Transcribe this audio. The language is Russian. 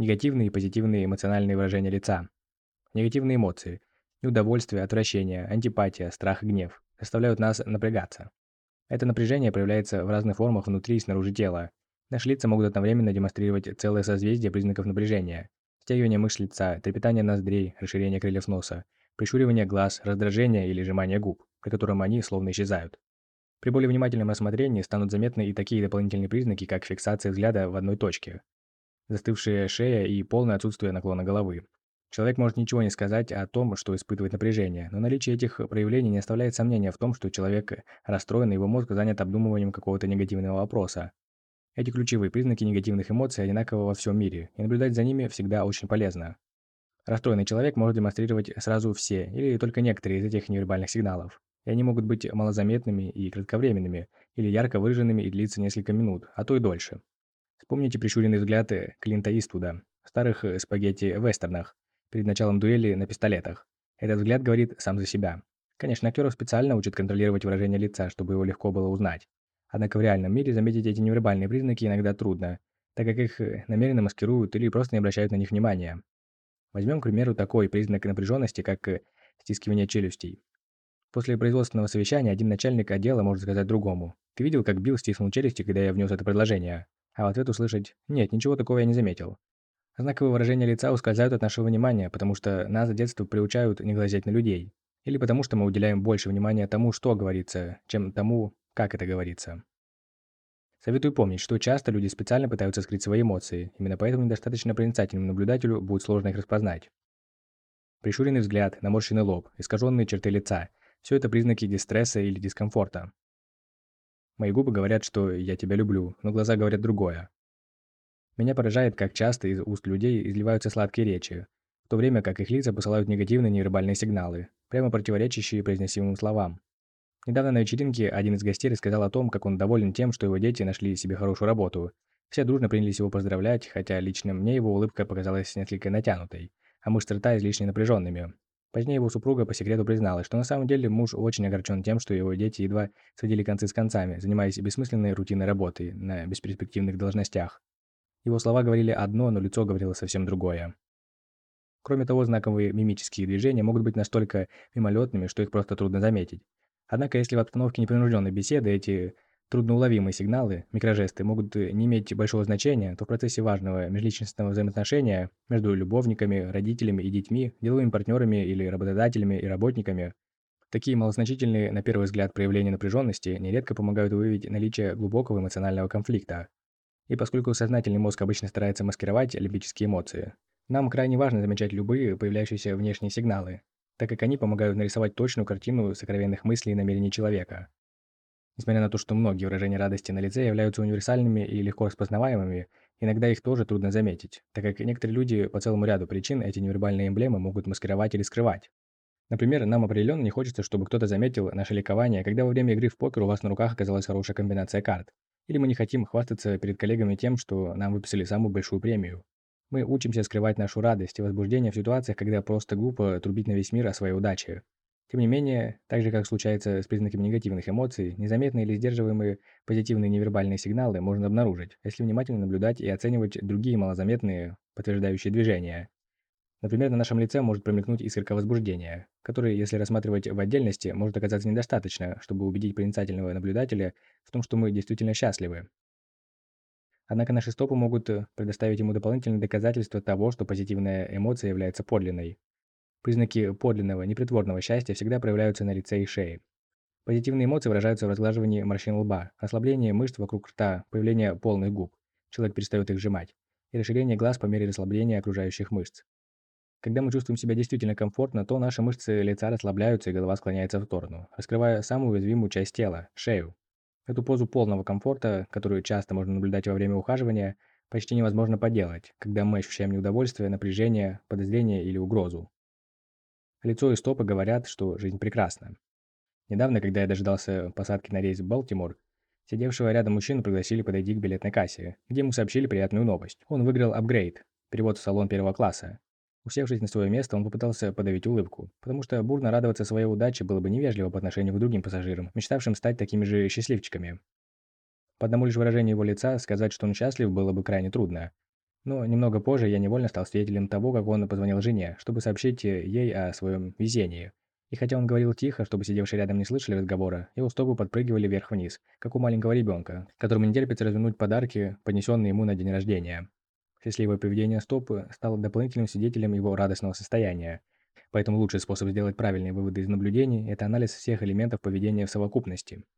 Негативные и позитивные эмоциональные выражения лица. Негативные эмоции – неудовольствие, отвращение, антипатия, страх и гнев – заставляют нас напрягаться. Это напряжение проявляется в разных формах внутри и снаружи тела. Наши лица могут одновременно демонстрировать целое созвездие признаков напряжения. Стягивание мышц лица, трепетание ноздрей, расширение крыльев носа, прищуривание глаз, раздражение или сжимание губ, при котором они словно исчезают. При более внимательном рассмотрении станут заметны и такие дополнительные признаки, как фиксация взгляда в одной точке, застывшая шея и полное отсутствие наклона головы. Человек может ничего не сказать о том, что испытывает напряжение, но наличие этих проявлений не оставляет сомнения в том, что человек расстроен и его мозг занят обдумыванием какого-то негативного вопроса. Эти ключевые признаки негативных эмоций одинаковы во всем мире, и наблюдать за ними всегда очень полезно. Расстроенный человек может демонстрировать сразу все или только некоторые из этих невербальных сигналов, и они могут быть малозаметными и кратковременными, или ярко выраженными и длиться несколько минут, а то и дольше. Вспомните прищуренные взгляды Клинта Иствуда в старых спагетти-вестернах, перед началом дуэли на пистолетах. Этот взгляд говорит сам за себя. Конечно, актеров специально учат контролировать выражение лица, чтобы его легко было узнать. Однако в реальном мире заметить эти невербальные признаки иногда трудно, так как их намеренно маскируют или просто не обращают на них внимания. Возьмем, к примеру, такой признак напряженности, как стискивание челюстей. После производственного совещания один начальник отдела может сказать другому. «Ты видел, как Билл стиснул челюсти, когда я внес это предложение?» А в ответ услышать «Нет, ничего такого я не заметил». Знаковые выражения лица ускользают от нашего внимания, потому что нас с детства приучают не глазеть на людей. Или потому что мы уделяем больше внимания тому, что говорится, чем тому, как это говорится. Советую помнить, что часто люди специально пытаются скрыть свои эмоции, именно поэтому недостаточно проницательному наблюдателю будет сложно их распознать. Прищуренный взгляд, наморщенный лоб, искаженные черты лица – все это признаки дистресса или дискомфорта. Мои губы говорят, что «я тебя люблю», но глаза говорят другое. Меня поражает, как часто из уст людей изливаются сладкие речи, в то время как их лица посылают негативные невербальные сигналы, прямо противоречащие произносимым словам. Недавно на вечеринке один из гостей рассказал о том, как он доволен тем, что его дети нашли себе хорошую работу. Все дружно принялись его поздравлять, хотя лично мне его улыбка показалась несколько натянутой, а мышцы рта излишне напряженными. Позднее его супруга по секрету призналась, что на самом деле муж очень огорчен тем, что его дети едва сводили концы с концами, занимаясь бессмысленной рутинной работой на бесперспективных должностях. Его слова говорили одно, но лицо говорило совсем другое. Кроме того, знаковые мимические движения могут быть настолько мимолетными, что их просто трудно заметить. Однако, если в обстановке непринужденной беседы эти трудноуловимые сигналы, микрожесты могут не иметь большого значения, то в процессе важного межличностного взаимоотношения между любовниками, родителями и детьми, деловыми партнерами или работодателями и работниками, такие малозначительные на первый взгляд проявления напряженности нередко помогают выявить наличие глубокого эмоционального конфликта. И поскольку сознательный мозг обычно старается маскировать лимбические эмоции, нам крайне важно замечать любые появляющиеся внешние сигналы, так как они помогают нарисовать точную картину сокровенных мыслей и намерений человека. Несмотря на то, что многие выражения радости на лице являются универсальными и легко распознаваемыми, иногда их тоже трудно заметить, так как некоторые люди по целому ряду причин эти невербальные эмблемы могут маскировать или скрывать. Например, нам определенно не хочется, чтобы кто-то заметил наше ликование, когда во время игры в покер у вас на руках оказалась хорошая комбинация карт. Или мы не хотим хвастаться перед коллегами тем, что нам выписали самую большую премию. Мы учимся скрывать нашу радость и возбуждение в ситуациях, когда просто глупо трубить на весь мир о своей удаче. Тем не менее, так же как случается с признаками негативных эмоций, незаметные или сдерживаемые позитивные невербальные сигналы можно обнаружить, если внимательно наблюдать и оценивать другие малозаметные подтверждающие движения. Например, на нашем лице может промелькнуть искорка возбуждения, который, если рассматривать в отдельности, может оказаться недостаточно, чтобы убедить проницательного наблюдателя в том, что мы действительно счастливы. Однако наши стопы могут предоставить ему дополнительные доказательства того, что позитивная эмоция является подлинной. Признаки подлинного, непритворного счастья всегда проявляются на лице и шее. Позитивные эмоции выражаются в разглаживании морщин лба, ослаблении мышц вокруг рта, появлении полных губ, человек перестает их сжимать, и расширение глаз по мере расслабления окружающих мышц. Когда мы чувствуем себя действительно комфортно, то наши мышцы лица расслабляются и голова склоняется в сторону, раскрывая самую уязвимую часть тела – шею. Эту позу полного комфорта, которую часто можно наблюдать во время ухаживания, почти невозможно поделать, когда мы ощущаем неудовольствие, напряжение, подозрение или угрозу. Лицо и стопы говорят, что жизнь прекрасна. Недавно, когда я дожидался посадки на рейс в Балтимор, сидевшего рядом мужчину пригласили подойти к билетной кассе, где ему сообщили приятную новость. Он выиграл апгрейд, перевод в салон первого класса, Усевшись на свое место, он попытался подавить улыбку, потому что бурно радоваться своей удаче было бы невежливо по отношению к другим пассажирам, мечтавшим стать такими же счастливчиками. По одному лишь выражению его лица сказать, что он счастлив, было бы крайне трудно. Но немного позже я невольно стал свидетелем того, как он позвонил жене, чтобы сообщить ей о своем везении. И хотя он говорил тихо, чтобы сидевшие рядом не слышали разговора, его стопы подпрыгивали вверх-вниз, как у маленького ребенка, которому не терпится развернуть подарки, поднесенные ему на день рождения. Счастливое поведение стопы стало дополнительным свидетелем его радостного состояния. Поэтому лучший способ сделать правильные выводы из наблюдений – это анализ всех элементов поведения в совокупности –